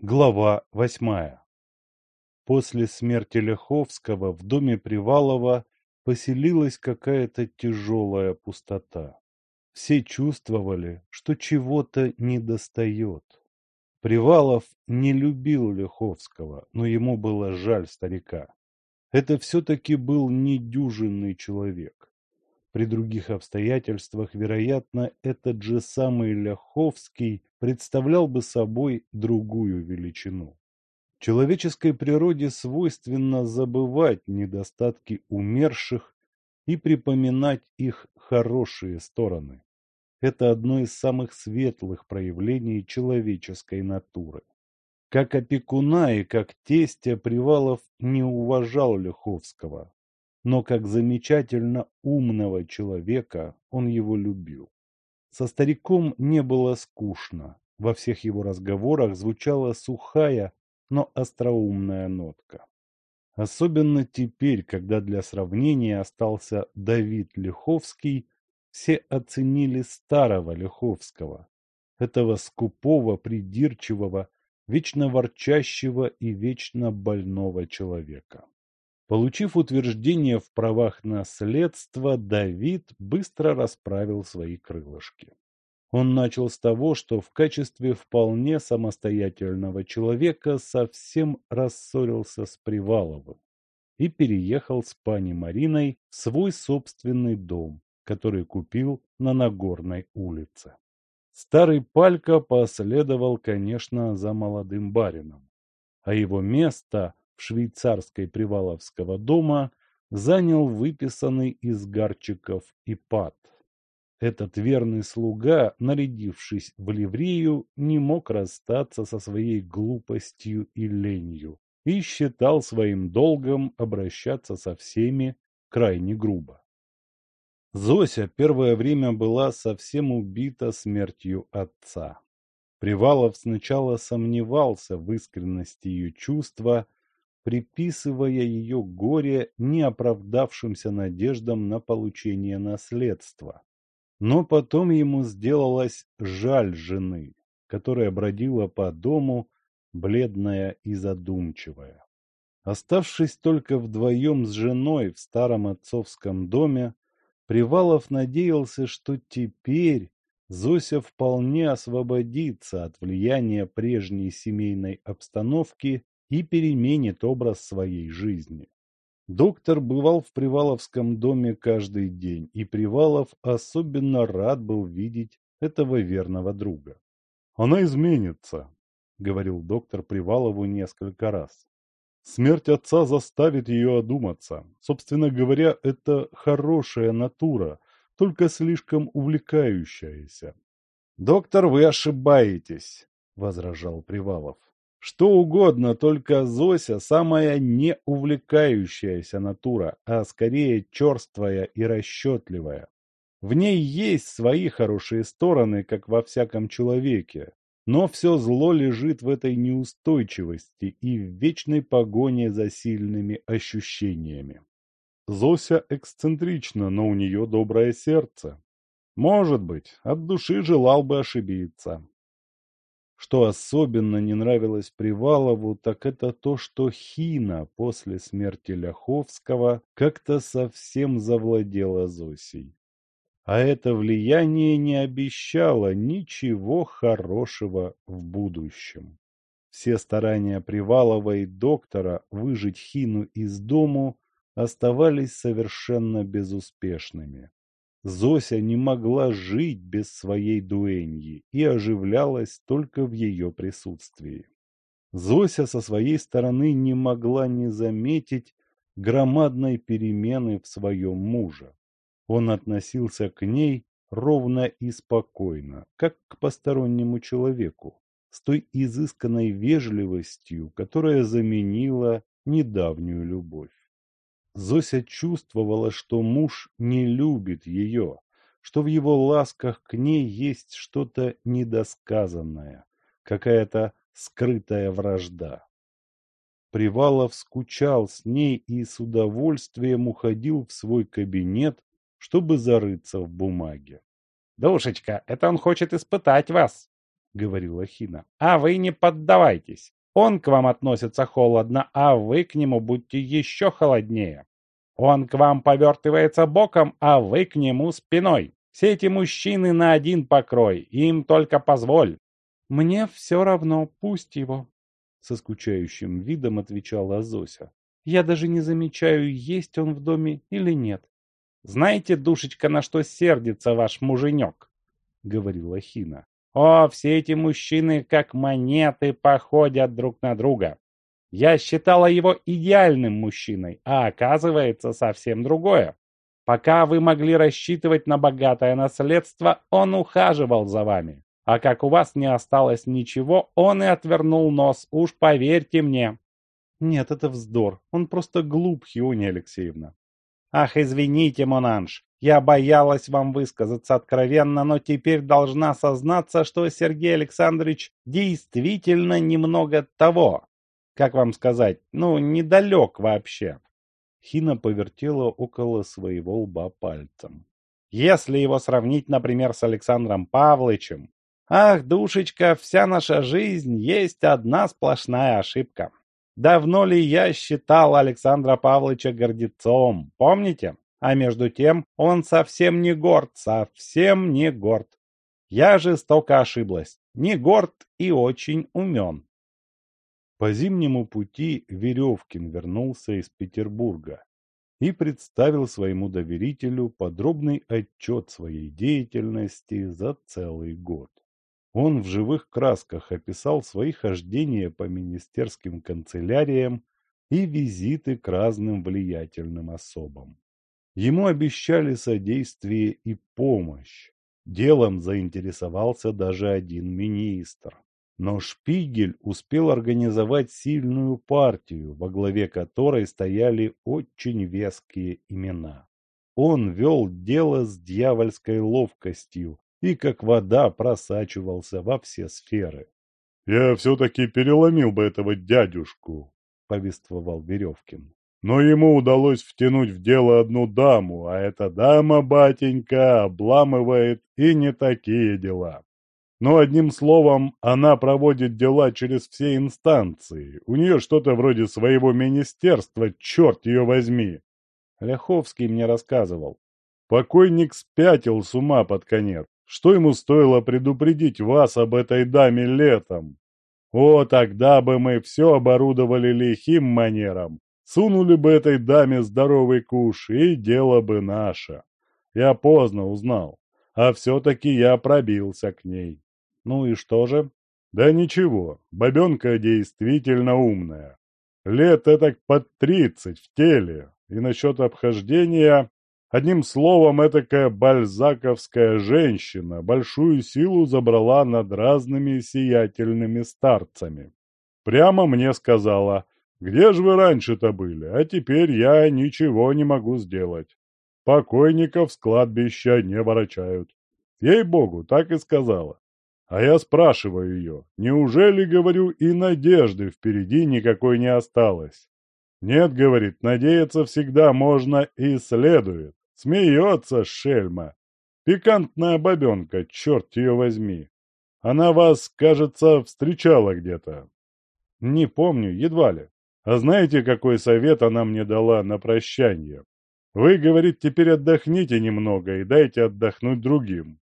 Глава восьмая После смерти Ляховского в доме Привалова поселилась какая-то тяжелая пустота. Все чувствовали, что чего-то недостает. Привалов не любил Ляховского, но ему было жаль старика. Это все-таки был недюжинный человек. При других обстоятельствах, вероятно, этот же самый Ляховский представлял бы собой другую величину. Человеческой природе свойственно забывать недостатки умерших и припоминать их хорошие стороны. Это одно из самых светлых проявлений человеческой натуры. Как опекуна и как тестя Привалов не уважал Лиховского, но как замечательно умного человека он его любил. Со стариком не было скучно. Во всех его разговорах звучала сухая, но остроумная нотка. Особенно теперь, когда для сравнения остался Давид Лиховский, все оценили старого Лиховского, этого скупого, придирчивого, вечно ворчащего и вечно больного человека. Получив утверждение в правах наследства, Давид быстро расправил свои крылышки. Он начал с того, что в качестве вполне самостоятельного человека совсем рассорился с Приваловым и переехал с пани Мариной в свой собственный дом, который купил на Нагорной улице. Старый Палька последовал, конечно, за молодым барином, а его место в швейцарской Приваловского дома занял выписанный из гарчиков Ипат. Этот верный слуга, нарядившись в ливрею, не мог расстаться со своей глупостью и ленью и считал своим долгом обращаться со всеми крайне грубо. Зося первое время была совсем убита смертью отца. Привалов сначала сомневался в искренности ее чувства, приписывая ее горе неоправдавшимся надеждам на получение наследства. Но потом ему сделалось жаль жены, которая бродила по дому, бледная и задумчивая. Оставшись только вдвоем с женой в старом отцовском доме, Привалов надеялся, что теперь Зося вполне освободится от влияния прежней семейной обстановки и переменит образ своей жизни. Доктор бывал в Приваловском доме каждый день, и Привалов особенно рад был видеть этого верного друга. «Она изменится», — говорил доктор Привалову несколько раз. «Смерть отца заставит ее одуматься. Собственно говоря, это хорошая натура, только слишком увлекающаяся». «Доктор, вы ошибаетесь», — возражал Привалов. Что угодно, только Зося самая неувлекающаяся натура, а скорее черствая и расчетливая. В ней есть свои хорошие стороны, как во всяком человеке, но все зло лежит в этой неустойчивости и в вечной погоне за сильными ощущениями. Зося эксцентрична, но у нее доброе сердце. Может быть, от души желал бы ошибиться. Что особенно не нравилось Привалову, так это то, что Хина после смерти Ляховского как-то совсем завладела Зосей. А это влияние не обещало ничего хорошего в будущем. Все старания Привалова и доктора выжить Хину из дому оставались совершенно безуспешными. Зося не могла жить без своей дуэньи и оживлялась только в ее присутствии. Зося со своей стороны не могла не заметить громадной перемены в своем муже. Он относился к ней ровно и спокойно, как к постороннему человеку, с той изысканной вежливостью, которая заменила недавнюю любовь. Зося чувствовала, что муж не любит ее, что в его ласках к ней есть что-то недосказанное, какая-то скрытая вражда. Привалов скучал с ней и с удовольствием уходил в свой кабинет, чтобы зарыться в бумаге. — Душечка, это он хочет испытать вас, — говорила Хина. «А вы не поддавайтесь. Он к вам относится холодно, а вы к нему будьте еще холоднее. Он к вам повертывается боком, а вы к нему спиной. Все эти мужчины на один покрой, им только позволь». «Мне все равно, пусть его», — со скучающим видом отвечала Зося. «Я даже не замечаю, есть он в доме или нет». «Знаете, душечка, на что сердится ваш муженек?» — говорила Хина. О, все эти мужчины, как монеты, походят друг на друга. Я считала его идеальным мужчиной, а оказывается совсем другое. Пока вы могли рассчитывать на богатое наследство, он ухаживал за вами. А как у вас не осталось ничего, он и отвернул нос, уж поверьте мне. Нет, это вздор. Он просто глуп, Хиония Алексеевна. Ах, извините, Монанж, я боялась вам высказаться откровенно, но теперь должна сознаться, что Сергей Александрович действительно немного того. Как вам сказать, ну, недалек вообще. Хина повертела около своего лба пальцем. Если его сравнить, например, с Александром Павловичем, ах, душечка, вся наша жизнь есть одна сплошная ошибка. Давно ли я считал Александра Павловича гордецом, помните? А между тем он совсем не горд, совсем не горд. Я жестоко ошиблась. Не горд и очень умен. По зимнему пути Веревкин вернулся из Петербурга и представил своему доверителю подробный отчет своей деятельности за целый год. Он в живых красках описал свои хождения по министерским канцеляриям и визиты к разным влиятельным особам. Ему обещали содействие и помощь. Делом заинтересовался даже один министр. Но Шпигель успел организовать сильную партию, во главе которой стояли очень веские имена. Он вел дело с дьявольской ловкостью и как вода просачивался во все сферы. «Я все-таки переломил бы этого дядюшку», — повествовал Веревкин. Но ему удалось втянуть в дело одну даму, а эта дама, батенька, обламывает и не такие дела. Но одним словом, она проводит дела через все инстанции. У нее что-то вроде своего министерства, черт ее возьми. Ляховский мне рассказывал. Покойник спятил с ума под конец. Что ему стоило предупредить вас об этой даме летом? О, тогда бы мы все оборудовали лихим манером. Сунули бы этой даме здоровый куш, и дело бы наше. Я поздно узнал, а все-таки я пробился к ней. Ну и что же? Да ничего, бабенка действительно умная. Лет этак под тридцать в теле, и насчет обхождения... Одним словом, этакая бальзаковская женщина большую силу забрала над разными сиятельными старцами. Прямо мне сказала — где же вы раньше-то были? А теперь я ничего не могу сделать. Покойников с кладбища не ворочают. Ей-богу, так и сказала. А я спрашиваю ее, неужели, говорю, и надежды впереди никакой не осталось? Нет, говорит, надеяться всегда можно и следует. Смеется шельма. Пикантная бабенка, черт ее возьми. Она вас, кажется, встречала где-то. Не помню, едва ли. А знаете, какой совет она мне дала на прощание? Вы, говорит, теперь отдохните немного и дайте отдохнуть другим.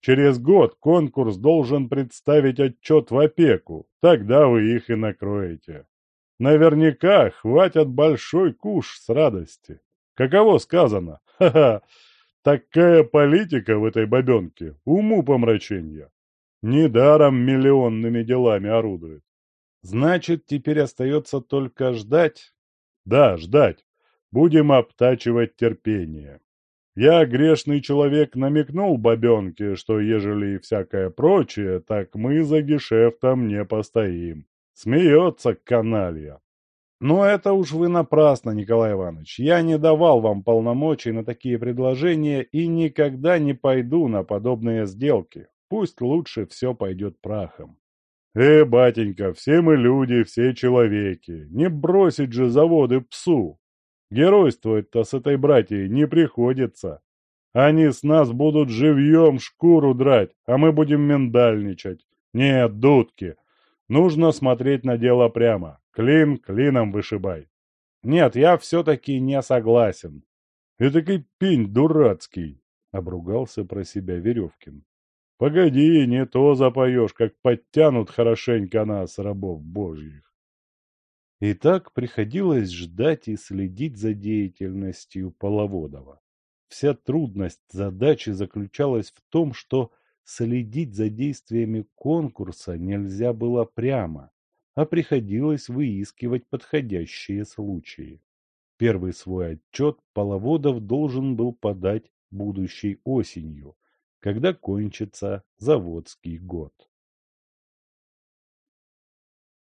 Через год конкурс должен представить отчет в опеку, тогда вы их и накроете. Наверняка хватит большой куш с радости. Каково сказано? Ха-ха! Такая политика в этой бабенке, уму помрачения. Недаром миллионными делами орудует. Значит, теперь остается только ждать? Да, ждать. Будем обтачивать терпение. Я, грешный человек, намекнул бабенке, что ежели и всякое прочее, так мы за гешефтом не постоим. Смеется каналья. Но это уж вы напрасно, Николай Иванович. Я не давал вам полномочий на такие предложения и никогда не пойду на подобные сделки. Пусть лучше все пойдет прахом. «Э, батенька, все мы люди, все человеки. Не бросить же заводы псу. Геройствовать-то с этой братьей не приходится. Они с нас будут живьем шкуру драть, а мы будем миндальничать. Нет, дудки. Нужно смотреть на дело прямо. Клин клином вышибай. Нет, я все-таки не согласен. Этакий пень дурацкий, обругался про себя Веревкин. Погоди, не то запоешь, как подтянут хорошенько нас, рабов божьих. И так приходилось ждать и следить за деятельностью Половодова. Вся трудность задачи заключалась в том, что следить за действиями конкурса нельзя было прямо, а приходилось выискивать подходящие случаи. Первый свой отчет Половодов должен был подать будущей осенью, когда кончится заводский год.